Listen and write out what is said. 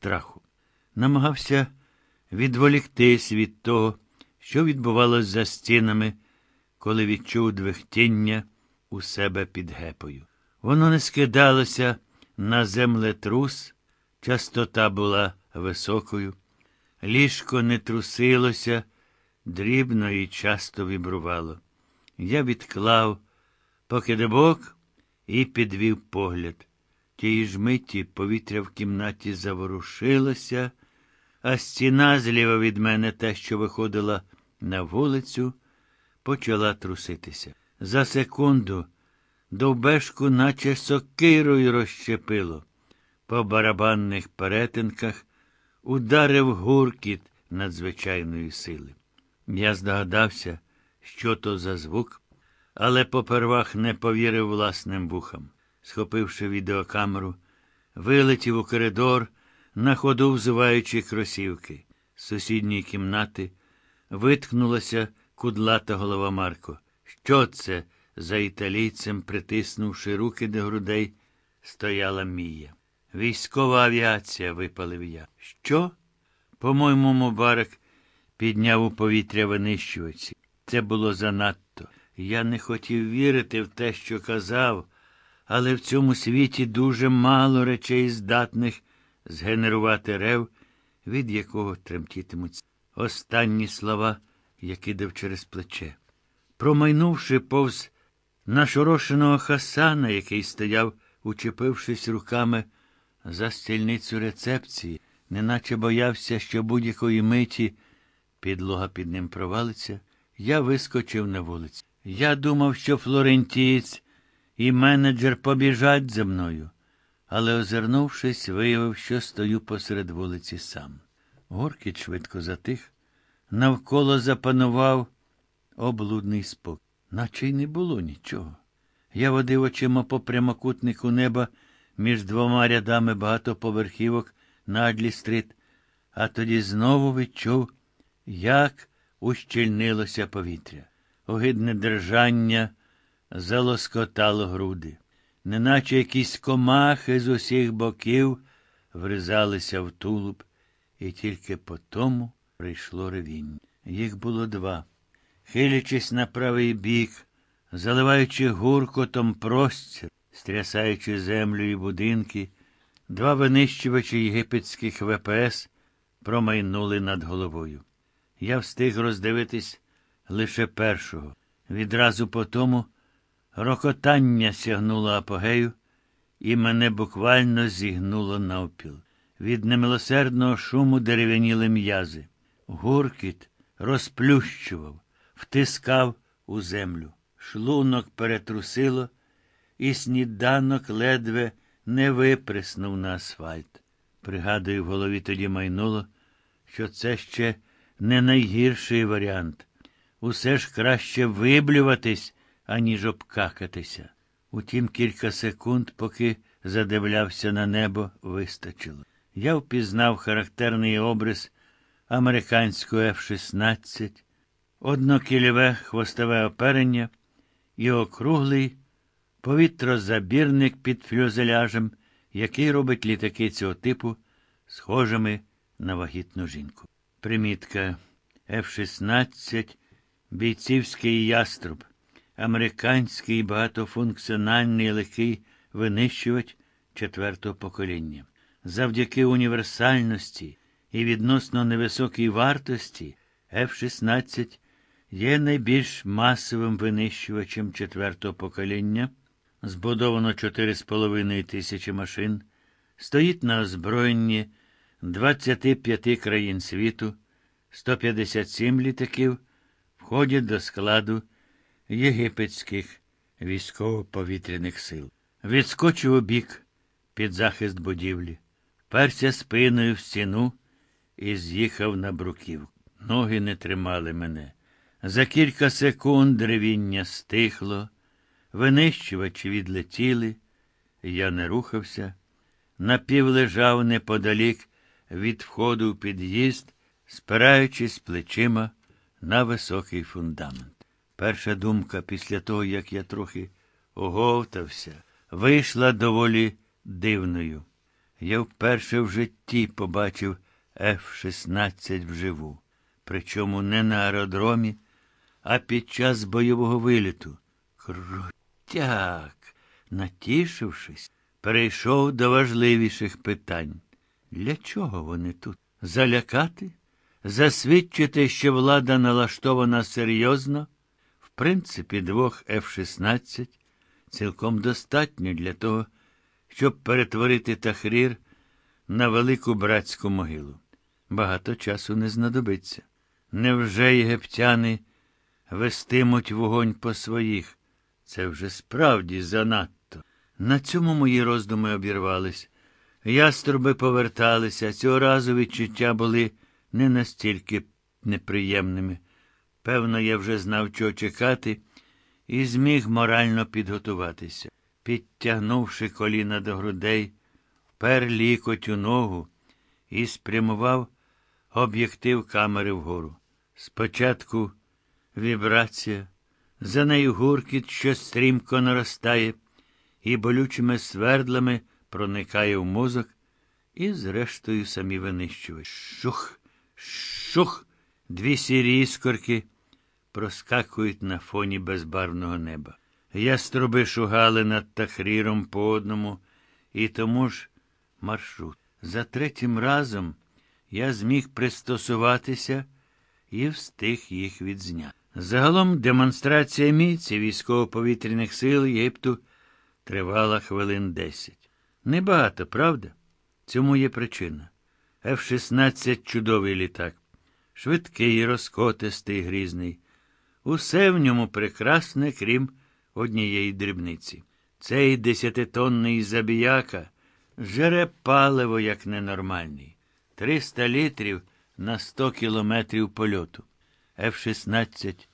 страху. Намагався відволіктись від того, що відбувалось за стінами, коли відчув двихтіння у себе під гепою. Воно не скидалося на землетрус, частота була високою, ліжко не трусилося, дрібно і часто вібрувало. Я відклав покидебок і підвів погляд. Тієї ж миті повітря в кімнаті заворушилося, а стіна зліва від мене, те, що виходила на вулицю, почала труситися. За секунду довбешку, наче сокирою розщепило. По барабанних перетинках ударив гуркіт надзвичайної сили. Я здогадався, що то за звук, але попервах не повірив власним вухам. Схопивши відеокамеру, вилетів у коридор, на ходу взуваючи кросівки. З сусідньої кімнати виткнулася кудлата голова Марко. Що це? за італійцем, притиснувши руки до грудей, стояла Мія. Військова авіація, випалив я. Що? По-моєму, Мубарак підняв у повітря винищувачі. Це було занадто. Я не хотів вірити в те, що казав, але в цьому світі дуже мало речей здатних згенерувати рев, від якого тремтітимуть останні слова, я кидав через плече. Промайнувши повз нашорошеного Хасана, який стояв, учепившись руками за стільницю рецепції, неначе боявся, що будь-якої миті підлога під ним провалиться, я вискочив на вулицю. Я думав, що флорентієць і менеджер побіжать за мною, але, озирнувшись, виявив, що стою посеред вулиці сам. Горкіт швидко затих, навколо запанував облудний спокій, наче й не було нічого. Я водив очима по прямокутнику неба між двома рядами багатоповерхівок на Адлі-стрит, а тоді знову відчув, як ущільнилося повітря. Огидне держання залоскотало груди, неначе якісь комахи з усіх боків вризалися в тулуб, і тільки по тому прийшло ревіння. Їх було два. Хилячись на правий бік, заливаючи гуркотом простір, стрясаючи землю і будинки, два винищувачі єгипетських ВПС промайнули над головою. Я встиг роздивитись лише першого. Відразу по тому рокотання сягнуло апогею, і мене буквально зігнуло навпіл. Від немилосердного шуму дерев'яніли м'язи. Гуркіт розплющував, втискав у землю. Шлунок перетрусило, і сніданок ледве не виприснув на асфальт. Пригадую, в голові тоді майнуло, що це ще не найгірший варіант. Усе ж краще виблюватись, аніж обкакатися. Утім, кілька секунд, поки задивлявся на небо, вистачило. Я впізнав характерний обрис американського F-16, однокільове хвостове оперення і округлий повітрозабірник під фюзеляжем, який робить літаки цього типу схожими на вагітну жінку. Примітка F-16 бійцівський яструб, американський багатофункціональний легкий винищувач четвертого покоління. Завдяки універсальності і відносно невисокій вартості F-16 є найбільш масовим винищувачем четвертого покоління, збудовано 4,5 тисячі машин, стоїть на озброєнні 25 країн світу, 157 літаків входять до складу єгипетських військово-повітряних сил. Відскочив у бік під захист будівлі, перся спиною в стіну і з'їхав на бруківку. Ноги не тримали мене. За кілька секунд ревіння стихло, винищувачі відлетіли, я не рухався, напівлежав неподалік від входу в під'їзд, спираючись плечима на високий фундамент. Перша думка після того, як я трохи оговтався, вийшла доволі дивною. Я вперше в житті побачив F-16 вживу. Причому не на аеродромі, а під час бойового виліту. Крутяк, натішившись, перейшов до важливіших питань. Для чого вони тут? Залякати? Засвідчити, що влада налаштована серйозно? Принципі, двох F-16 цілком достатньо для того, щоб перетворити Тахрір на велику братську могилу. Багато часу не знадобиться. Невже єгиптяни вестимуть вогонь по своїх? Це вже справді занадто. На цьому мої роздуми обірвались. Яструби поверталися, цього разу відчуття були не настільки неприємними. Певно, я вже знав, чого чекати, і зміг морально підготуватися. Підтягнувши коліна до грудей, пер лікоть у ногу і спрямував об'єктив камери вгору. Спочатку вібрація, за нею гуркіт, що стрімко наростає, і болючими свердлами проникає в мозок, і, зрештою, самі винищувач. Шух, шух, дві сірі іскорки проскакують на фоні безбарвного неба. Яструби шугали над тахріром по одному, і тому ж маршрут. За третім разом я зміг пристосуватися і встиг їх відзняти. Загалом демонстрація міці військово-повітряних сил Єгипту тривала хвилин десять. Небагато, правда? Цьому є причина. F-16 чудовий літак. Швидкий, розкотистий, грізний. Усе в ньому прекрасне, крім однієї дрібниці. Цей десятитонний забіяка жере паливо, як ненормальний. Триста літрів на сто кілометрів польоту. F-16